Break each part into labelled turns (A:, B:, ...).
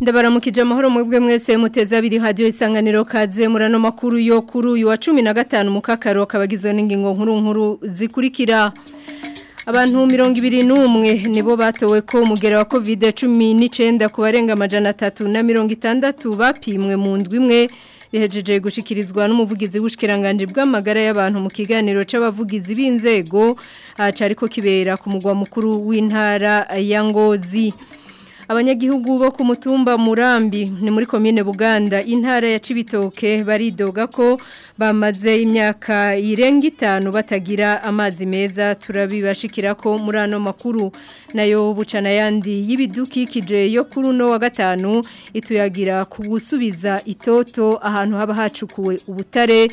A: ndabaramukije amahoro mwebwe mwese muteze abiri hadiyo isanganiro kaze murano makuru yo kuri uyu cumi na gatanu mu kakaro kabagizwe n'ingingo nkuru nkuru zikurikira abantu mirongo ibiri n'umwe nibo batowe ko umugera wa covid cumi n'icyenda ku barenga amajana atatu na mirongo itandatu bapimwe mu ndwi imwe bihejeje gushikirizwa n'umuvugizi w'ubushikiranganje bw'amagara y'abantu mu kiganiro c'abavugizi b'inzego acariko kibera ku mugwa mukuru w'intara ya Ngozi abanyagihugu bo ku mutumba murambi ni muri komine buganda intara ya cibitoke baridoga ko bamaze imyaka irenga itanu batagira amazi meza turabibashikira ko murano makuru nayo bucana yandi y'ibidukikije yo kuri uno wa gatanu ituyagira ku gusubiza itoto ahantu haba hacukuwe ubutare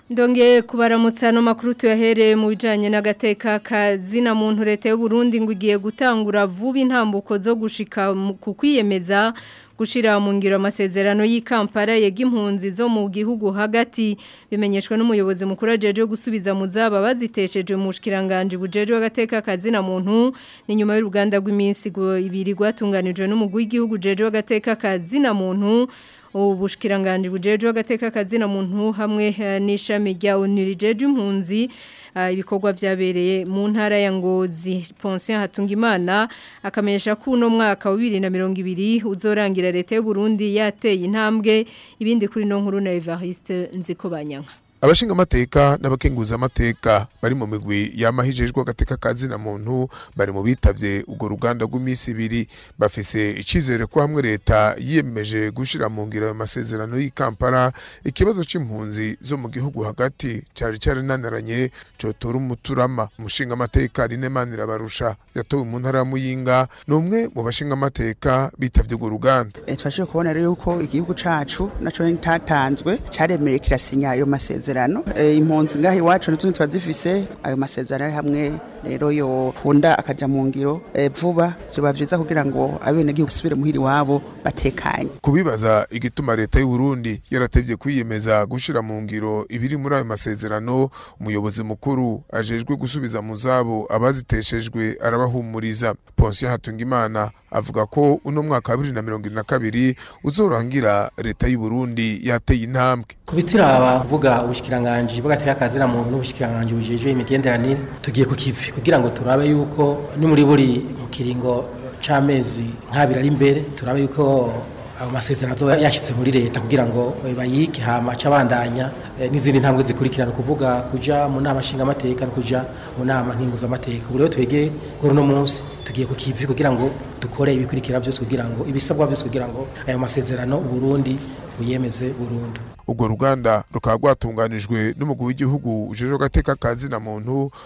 A: Ndongeye kubaramutsa no makuru tuyahereye mu bijanye n'agateka kazina muntu leta y'u Burundi ngo igiye gutangura vuba intambuko zo gushika ku kwiyemeza gushira mu ngiro amasezerano Kampala yega impunzi zo mu gihugu hagati bimenyeshwa n'umuyobozi mukuru ajeje gusubiza muzaba zaba bazitesheje mu shikiranganje bujeje w'agateka kazina muntu ni nyuma y'uruganda rw'iminsi ibiri rwatunganijwe n'umugwi w'igihugu jeje w'agateka kazina muntu ubushikiranganje bujeje agateka kazina muntu hamwe eh, n'ishami rya unirijeje impunzi eh, ibikorwa byabereye mu ntara ya Ngozi Ponce Hatungimana akamenyesha ko uno mwaka wa 2020 uzorangira leta y'u Burundi yateye intambwe ibindi kuri no nkuru na Evariste Nzikobanyanka
B: abashinga amateka n'abakenguza amateka bari mu migwi yamahijejwe agateka ka zina muntu bari mu bitavye urwo ruganda rw'iminsi ibiri bafise icyizere ko hamwe leta yiyemeje gushyira mu ngiro ayo masezerano y'ikampara ikibazo c'impunzi zo mu gihugu hagati cari carinaniranye cotora umuturama umushinga amateka rinemanira barusha yatowe mu ntara ya muyinga ni umwe mu bashinga amateka bitavye urwo ruganda
C: e, kubona rero yuko igihugu cacu naco ntatanzwe caremerekera sinya ayo masezerano amasezerano eh, impunzi ngaho iwacu n'utundi tuba ayo masezerano ari hamwe rero yokunda akajya mu ngiro eh, vuba biba byiza kugira ngo abenegihugu basubire muhira wabo batekanye
B: kubibaza igituma leta y'u Burundi yaratebye kwiyemeza gushira mu ngiro ibiri muri ayo masezerano umuyobozi mukuru ajejwe gusubiza mu zabo abaziteshejwe arabahumuriza Ponsiyo Hatungimana avuga ko uno mwaka wa kabiri uzorangira leta y'u Burundi yateye intambwe
D: kubitiraba vuga ubushikiranganje bwagateye akazira muntu n'ubushikiranganje bujeje imigenderanire tugiye kukivi kugira ngo turabe yuko ni muri buri mu kiringo cy'amezi nk'abiri ari imbere turabe yuko ayo masezerano yashyitse muri leta kugira ngo eh, bayike hama abandanya eh, n'izindi ntambwe zikurikirana kuvuga kujya mu nama nshingamateka no kujya mu nama nkinguzamateka ubu rero twege kuri uno munsi tugiye ku kivi kugira ngo dukore ibikurikira byose kugira ngo ibisabwa byose kugira ngo ayo masezerano uburundi buyemeze burundu
B: urwo ruganda rukaba rwatunganijwe n'umugwi w'igihugu ujejwe agateka ka zina muntu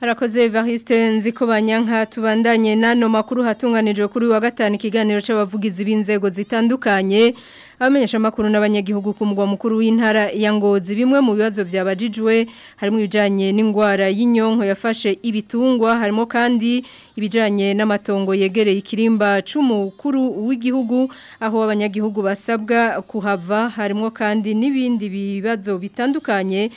A: Harakoze Evariste nziko banyanka tubandanye nano makuru hatunganijwe kuri wa gatanu ikiganiro cy'abavugizi b'inzego zitandukanye abamenyesha makuru n'abanyagihugu ku mugwa mukuru w'intara ya Ngozi bimwe mu bibazo byabajijwe harimo ibijanye n'ingwara y'inyonko yafashe ibitungwa harimo kandi ibijanye n'amatongo yegereye ikirimba c'umukuru w'igihugu aho abanyagihugu basabwa kuhava harimo kandi n'ibindi bibazo bitandukanye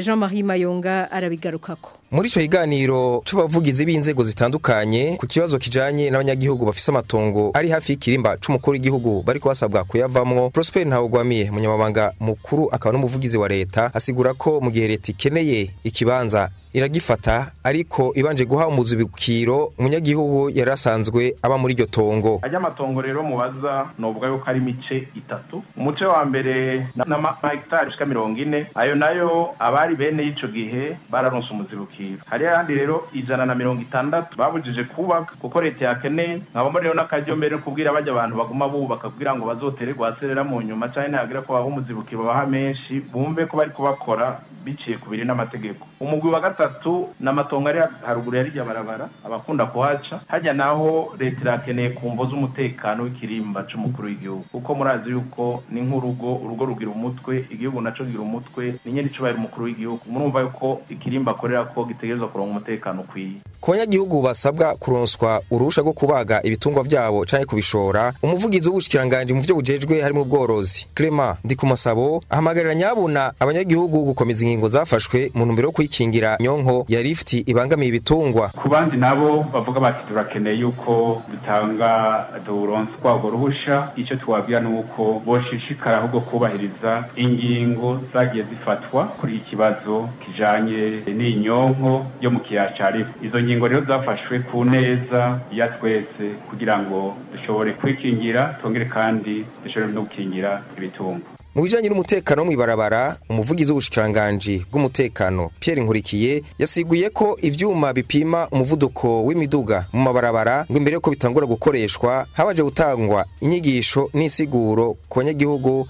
A: Jean-Marie Mayonga arabigarukako
E: muri icyo kiganiro cy'abavugizi b'inzego zitandukanye ku kibazo kijyanye n'abanyagihugu bafite amatongo ari hafi y'ikirimba cy'umukuru w'igihugu bari kubasabwa kuyavamo Prosper Ntawugwamiye umunyamabanga mukuru akaba n'umuvugizi wa leta asigura ko mu gihe leta ikeneye ikibanza iragifata ariko ibanje guha umuzibukiro umunyagihugu yari asanzwe aba muri iryo tongo
F: ajya amatongo rero mubaza nuvuga yuko ari mice itatu umuce wa mbere n'amahegitari ashika mirongo ine ayo nayo abari bene yicyo gihe bararonse umuzibukiro hariyo ayandi rero ijana na mirongo itandatu babujije kubaka kuko leta yakeneye nkabamo rero n'akaryo kubwira bajya abantu baguma bubaka kugira ngo bazotere aserera mu nyuma canke nihagira ko baha umuzibukiro babaha menshi bumve ko bariko bakora biciye ku biri n'amategeko umugwi wa gatatu gatatu n'amatongo ari haruguru ya rijya barabara abakunda kuhaca hajya naho leta irakeneye mbo z'umutekano w'ikirimba c'umukuru w'igihugu kuko murazi yuko ni nk'urugo urugo rugira umutwe igihugu naco kigira umutwe ni nyene ico umukuru w'igihugu murumva yuko ikirimba akorera ko gitegerezwa kuronka umutekano ukwiye
E: ku banyagihugu basabwa kuronswa urusha rwo kubaga ibitungwa byabo canke kubishora umuvugizi w'ubushikiranganji mu vyo bujejwe harimo ubworozi Clement Ndikumasabo ahamagarira nyabuna abanyagihugu gukomeza ingingo zafashwe mu ntumbero yo kwikingira nyonko ya lift ibangamiye ibitungwa
F: ku bandi nabo bavuga bati turakeneye yuko dutanga duronswa urwo ruhusha icyo twabwira ni uko boshishikara ahubwo kubahiriza ingingo zagiye zifatwa kuri ikibazo kijanye n'inyonko yo mu kiyacarifu izo ngingo rero zafashwe ku neza ya twese kugira ngo dushobore kwikingira tongere kandi dushobore no gukingira ibitungo
E: mu bijyanye n'umutekano wo mu ibarabara umuvugizi w'ubushikiranganji bw'umutekano Pierre nkurikiye yasiguye ko ibyuma bipima umuvuduko w'imiduga mu mabarabara ngo imbere yuko bitangura gukoreshwa habaje gutangwa inyigisho n'isiguro ku banyagihugu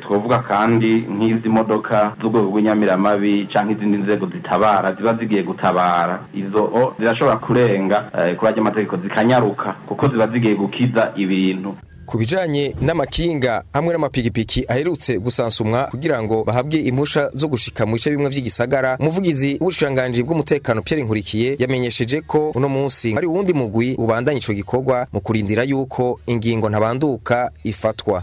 F: twovuga kandi nk'izi modoka z'ubwoko bw'inyamiramabi cyangwa izindi nzego zitabara ziba zigiye gutabara izo zirashobora kurenga eh, kuri ayo mategeko zikanyaruka kuko ziba zigiye gukiza ibintu
E: ku bijanye n'amakinga hamwe n'amapikipiki aherutse gusansumwa kugira ngo bahabwe impusha zo gushika mu bice bimwe by’igisagara umuvugizi w'ubushikiranganji bw'umutekano Pierre Nkurikiye yamenyesheje ko uno munsi hari uwundi mugwi ubandanya ico gikorwa mu kurindira yuko ingingo ntabanduka ifatwa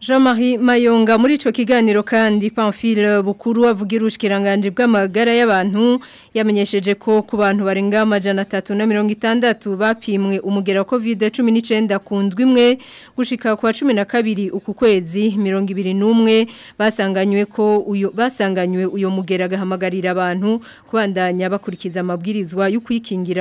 A: Jean-Marie Mayonga muri ico kiganiro kandi Pamphile Bukuru avugira ushikiranganje bw'amagara y'abantu yamenyesheje ko ku bantu barenga amajana 360 bapimwe umugera wa COVID-19 kundwi imwe gushika kwa 12 uku kwezi 21 basanganywe ko uyo basanganywe uyo mugera gahamagarira abantu kubandanya bakurikiza amabwirizwa y’ukwikingira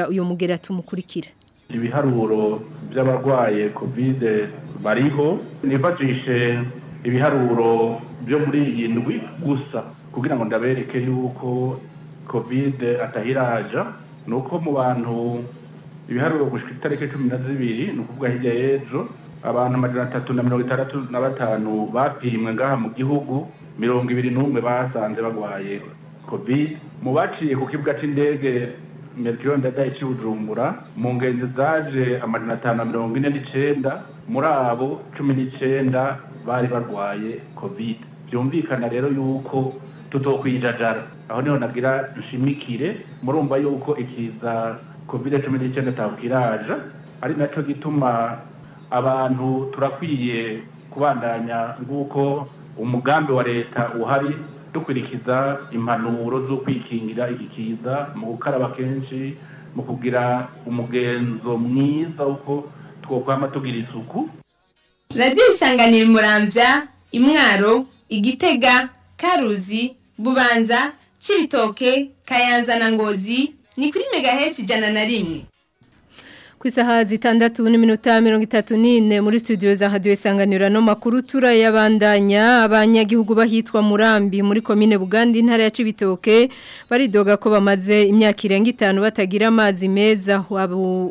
A: kwikingira uyo mugera tumukurikira
F: ibiharuro by'abarwaye kovide bariho nifashishe ibiharuro byo muri iyi ndwi gusa kugira ngo ndabereke yuko kovide atahiraja ni uko mu bantu ibiharuro gushyira itariki cumi na zibiri ni ukuvuga hirya y'ejo abantu amajana atatu na mirongo itandatu na batanu bapimwe ngaha mu gihugu mirongo ibiri n'umwe basanze barwaye kovide mu baciye ku kibuga cy'indege metero ndadaye cy'ubujumbura mu ngenzi zaje amajana atanu na mirongo ine n'icyenda muri abo cumi n'icyenda bari barwaye covid byumvikana rero yuko tutokwijajara aho niho nagira nshimikire murumva yuko ikiza covid cumi n'icyenda atakiraja ari nacyo gituma abantu turakwiye kubandanya nk'uko umugambi wa leta uhari dukurikiza impanuro zo kwikingira iki kiza mu gukaraba kenshi mu kugira umugenzo mwiza uko twokwama tugira isuku
G: radiyo isanganira murambya imwaro igitega karuzi bubanza cibitoke kayanza na ngozi ni kuri megahesi ijana na rimwe
A: ku isaha zitandatu n'iminota mirongo itatu n'ine muri studio za hadiyo isanganiro no makuru tura turayabandanya abanyagihugu bahitwa murambi muri komine buganda intara ya cibitoke baridoga ko bamaze imyaka irenga itanu batagira amazi meza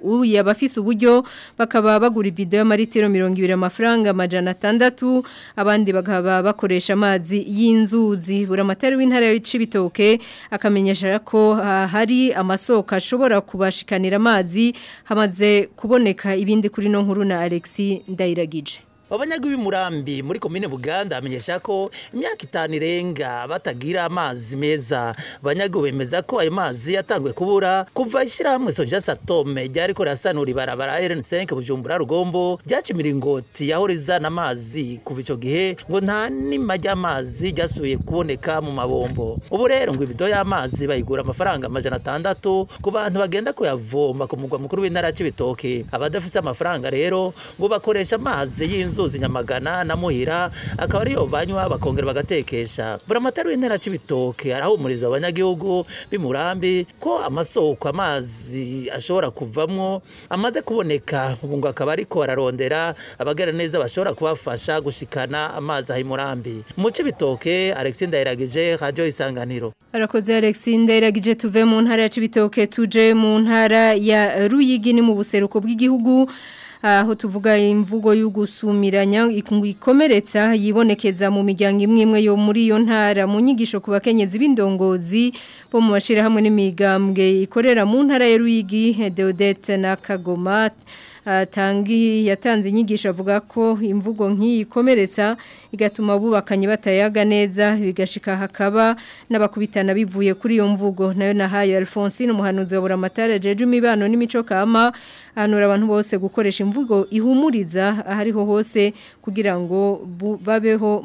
A: uya bafise uburyo bakaba bagura ibido y'amaritiro mirongo ibiri amafaranga amajana atandatu abandi bagaba bakoresha amazi y'inzuzi buri amatari w'intara ya cibitoke akamenyesha ko ah, hari amasoko ashobora kubashikanira amazi hamaze kuboneka ibindi kuri no nkuru na Alexi Ndayiragije
H: abanyaga b'imurambi muri komine buganda bamenyesha ko imyaka itanu irenga batagira amazi meza abanyaga bemeza ko ayo mazi yatanguye kubura kuva ishyirahamwe sonja satome ryari ko rirasanura ibarabara rn5 bujumbura rugombo ryaca imiringoti yahora izana amazi kuva icyo gihe ngo nta n'ima ry'amazi ryasubiye kuboneka mu mabombo ubu rero ngo ibido y'amazi bayigura amafaranga amajana atandatu ku bantu bagenda kuyavoma ku mugwa mukuru w'intara ya cibitoke abadafite amafaranga rero ngo bakoresha amazi y'inzu inzuzi nyamagana na muhira akaba ariyo banywa bakongera bagatekesha buramata rw'intera cy'ibitoke arahumuriza abanyagihugu b'imurambi ko amasoko amazi ashobora kuvamo amaze kuboneka ubu ngo akaba ariko ararondera abagana neza bashobora kubafasha gushikana amazi aha imurambi muce bitoke Alexis Ndayiragije radio isanganiro
A: arakoze Alexis Ndayiragije tuve mu ntara ya Cibitoke tuje mu ntara ya Ruyigi ni mu buseruko bw'igihugu aho tuvuga imvugo yo gusumiranya ikomeretsa yibonekeza mu miryango imwe imwe yo muri iyo ntara mu nyigisho ku bakenyezi b'indongozi bo mu bashyirahamwe n'imigambwe ikorera mu ntara ya Ruyigi Deodete na Kagoma atangiye yatanze inyigisho avuga ko imvugo nk’iyikomeretsa igatuma bubakanye batayaga neza bigashika hakaba n'abakubitana bivuye kuri iyo mvugo nayo nahayo Alphonse umuhanuzi wa buramatara jeje imibano n'imico kama anura abantu bose gukoresha imvugo ihumuriza ahariho hose kugira ngo babeho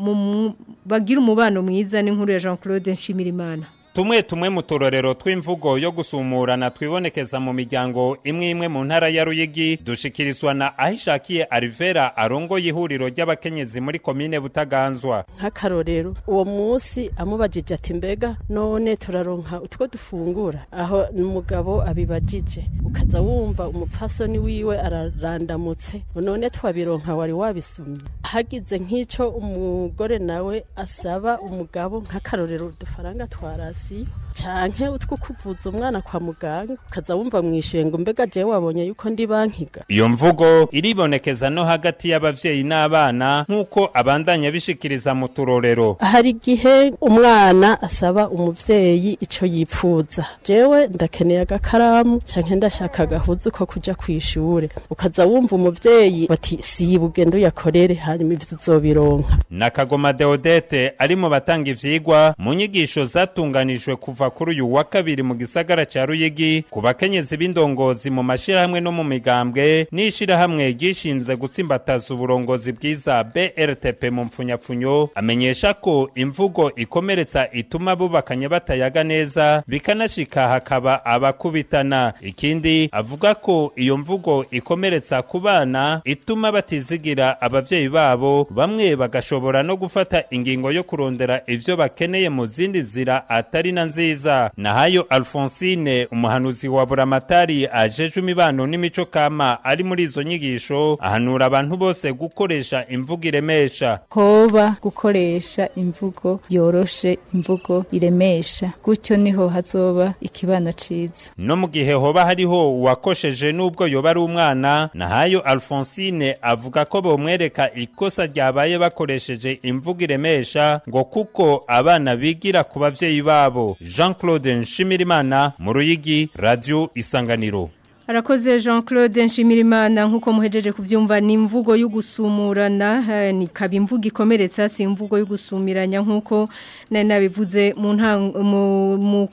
A: bagira umubano mwiza n'inkuru ya Jean Claude Nshimirimana
I: tumwe tumwe mu turorero tw'imvugo yo gusumurana twibonekeza mu miryango imwe imwe mu ntara ya ruyigi dushikirizwa na ahishakiye arivera arongoye ihuriro ry'abakenyezi muri komine butaganzwa
J: nk'akarorero uwo munsi amubajije ati mbega none turaronka utwo dufungura aho umugabo abibajije ukaza wumva umupfasoni wiwe ararandamutse none twabironka wari wabisumye hagize nk'icyo umugore nawe asaba umugabo nk'akarorero udufaranga twarasi merci. cyane utwo kuvuza umwana kwa muganga ukaza wumva mwishyuye ngo mbega jewe wabonye yuko ndi bankiga
I: iyo mvugo iribonekeza no hagati y’ababyeyi n'abana nk'uko abandanya bishikiriza mu turorero
J: hari igihe umwana asaba umubyeyi icyo yipfuza jewe ndakeneye agakaramu canke ndashaka agahuzu ko kuja kw'ishure ukaza wumva umubyeyi bati siba ugenda uyakorere hanyuma ivyo uzobironka
I: na kagoma deodete ari mu batanga ibyigwa mu nyigisho zatunganijwe kuva kuri uyu wa kabiri mu gisagara cya Ruyigi ku bakenyezi b'indongozi mu mashirahamwe no mu migambwe n'ishirahamwe gishinze gutsimbataza uburongozi bwiza BRTP mu mfunyapfunyo amenyesha ko imvugo ikomeretsa ituma bubakanye batayaga neza bikanashika hakaba abakubitana ikindi avuga ko iyo mvugo ikomeretsa ku bana ituma batizigira ababyeyi babo bamwe bagashobora no gufata ingingo yo kurondera ibyo bakeneye mu zindi nzira atari na nziza nziza nahayo alfonsine umuhanuzi wa buramatari ajeje imibano n'imico kama ari muri izo nyigisho ahanura abantu bose gukoresha imvugo iremesha
K: hoba gukoresha imvugo yoroshe imvugo iremesha gutyo niho hazoba ikibano ciza
I: no mu gihe hoba hariho uwakosheje n'ubwo yoba ari umwana nahayo alfonsine avuga ko bomwereka ikosa ryabaye bakoresheje imvugo iremesha ngo kuko abana bigira ku babyeyi babo jean claude nshimirimana mu ruyigi radiyo isanganiro
A: arakoze jean claude nshimirimana nk'uko muhejeje kubyumva ni imvugo yo gusumurana eh, ni imvugo ikomeretsa si imvugo yo gusumiranya nk'uko nari nabivuze mu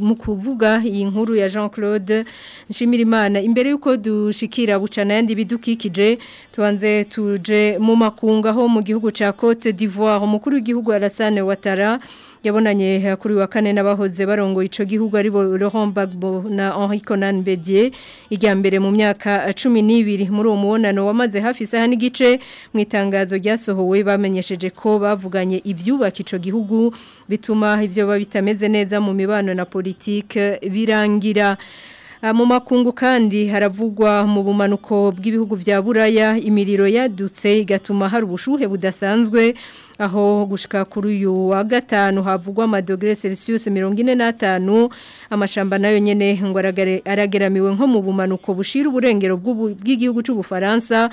A: mu kuvuga iyi nkuru ya jean claude nshimirimana imbere y'uko dushikira bucana yandi bidukikije tubanze tuje mu makunga ho mu gihugu cya cote d'ivoire umukuru w'igihugu arasane watara yabonanye kuri wa kane n'abahoze barongo ico gihugu ari bo Laurent Gbagbo na Henri Conan Bedier ijya mbere mu myaka 12 muri uwo mubonano wamaze hafi isaha n'igice mu itangazo ryasohowe bamenyesheje ko bavuganye ivyubaka ico gihugu bituma ivyo bitameze neza mu mibano na politique birangira Ah, mu makungu kandi haravugwa mu bumanuko bw'ibihugu bya buraya imiriro yadutse igatuma hari ubushuhe budasanzwe aho gushika kuri uyu wa gatanu havugwa amadogere celsius mirongo ine n'atanu amashamba nayo nyine ngo arageramiwe nko mu bumanuko bushira uburengero bw'igihugu cy’u cy'ubufaransa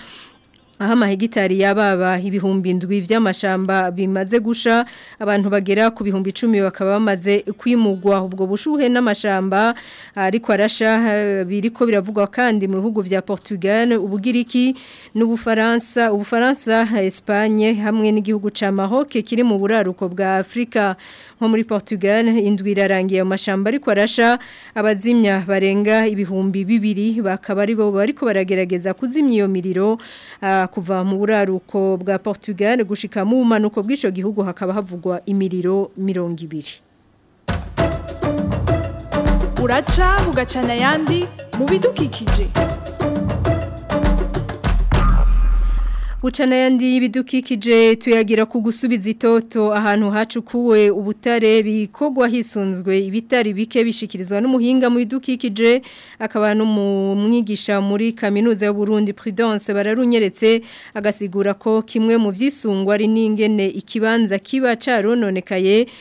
A: aho amahegitari baba ibihumbi ndwi by'amashamba bimaze gusha abantu bagera ku bihumbi icumi bakaba bamaze kwimugwa ubwo bushuhe n'amashamba ariko arasha biriko biravugwa kandi mu bihugu vya Portugal ubugiriki n'ubufaransa ubufaransa Espagne hamwe n'igihugu ca mahoke kiri mu buraruko bwa Afrika nko muri Portugal indwi irarangiye mashamba ariko arasha abazimya barenga ibihumbi bibiri bakaba ari bo bariko baragerageza kuzimya iyo miriro uh, kuva mu buraruko bwa Portugal gushika mu manuko bw'ico gihugu hakaba havugwa imiriro 200
L: Uraca bugacana yandi mu bidukikije
A: guca n'ayandi y'ibidukikije tuyagira ku gusubiza itoto ahantu hacukuwe ubutare bikorwa hisunzwe ibitari bike bishyikirizwa n'umuhinga mu bidukikije akaba n'umwigisha muri kaminuza y'uburundi prudence bararunyeretse agasigura ko kimwe mu byisungwa ari n'ingene ikibanza kiba
M: cyarononekaye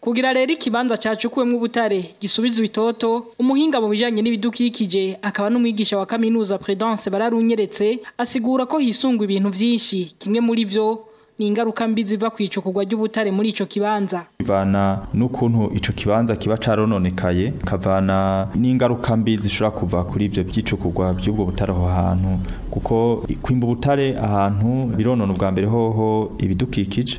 M: kugira rero ikibanza cyacukuwemo ubutare gisubizwe itoto umuhinga mu bijyanye n'ibidukikije akaba n'umwigisha wa kaminuza Prudence bararunyeretse asigura ko hisunga ibintu byinshi kimwe muri byo ni ingaruka mbi ziva ku icukurwa ry'ubutare muri ico kibanza
N: bivana n'ukuntu ico kibanza kiba carononekaye kavana n'ingaruka mbi zishobora kuva kuri ivyo byicukurwa by'ubwo butare aho hantu kuko kwimba ubutare ahantu bironona ubwa mbere hoho ibidukikije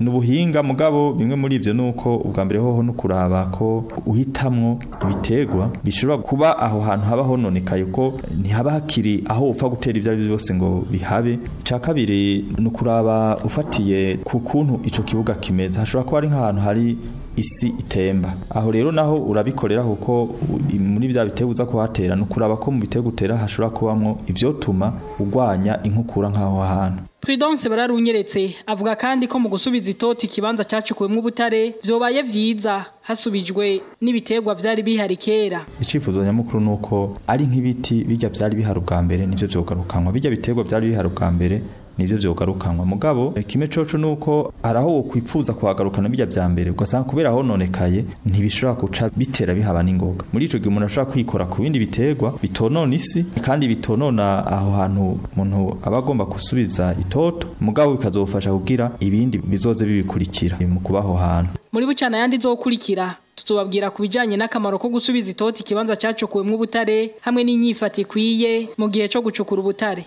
N: ni ubuhinga mugabo bimwe muri ibyo ni uko ubwa mbere hoho no kuraba ko uhitamo ibitegwa bishobora kuba aho hantu haba hononekaye ko ntihaba hakiri aho upfa gutera ibyo ari byo byose ngo bihabe cya kabiri ni ukuraba ufatiye ku kuntu icyo kibuga kimeze hashobora kuba ari nk'ahantu hari isi itemba aho rero naho urabikorera kuko muri bya biterwa uza kuhatera ni ukuraba ko mu biterwa utera hashobora kubamo ibyotuma ugwanya inkukura nk'aho hantu
M: Prudence bararunyeretse avuga kandi ko mu gusubiza itoti ikibanza cacukuwemwo ubutare byobaye byiza hasubijwe n'ibiterwa byari bihari kera
N: icifuzo nyamukuru nuko ari nk'ibiti bijya byari bihari ubwa mbere nibyo vyogarukanwa bijya biterwa byari bihari ubwa mbere nibyo byogarukanwa mugabo eh, kimwe coco nuko araho kwipfuza kuhagarukana bijya bya mbere ugasanga kubera aho nonekaye ntibishobora guca bitera bihaba n'ingoga muri ico gihe umuntu ashobora kwikora ku bindi biterwa bitonona isi kandi bitonona aho hantu umuntu aba agomba gusubiza itoto mugabo bikazofasha kugira ibindi bizoze bibikurikira mu kubaho hantu
M: muri bucana yandi zokurikira tuzobabwira ku bijyanye n'akamaro ko gusubiza itoti ikibanza cyacukuwemo ubutare hamwe n'inyifati ikwiye mu gihe cyo gucukura ubutare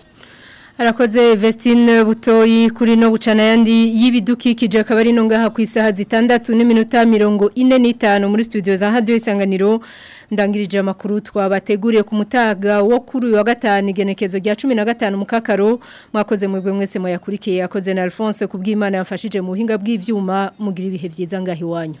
A: Arakoze Vestine butoyi kuri no gucana yandi y'ibidukikije akaba ari no ngaha ku isaha zitandatu n'iminota mirongo ine n'itanu muri studio za hadiyo isanganiro ndangirije amakuru twabateguriye ku mutaga wo kuri uyu wa gatanu igenekezo rya cumi na gatanu mu kakaro mwakoze mwebwe mwese muyakurikiye yakoze na Alphonse ku bw'imana yafashije mu buhinga bw'ibyuma mugira ibihe byiza ngaho iwanyu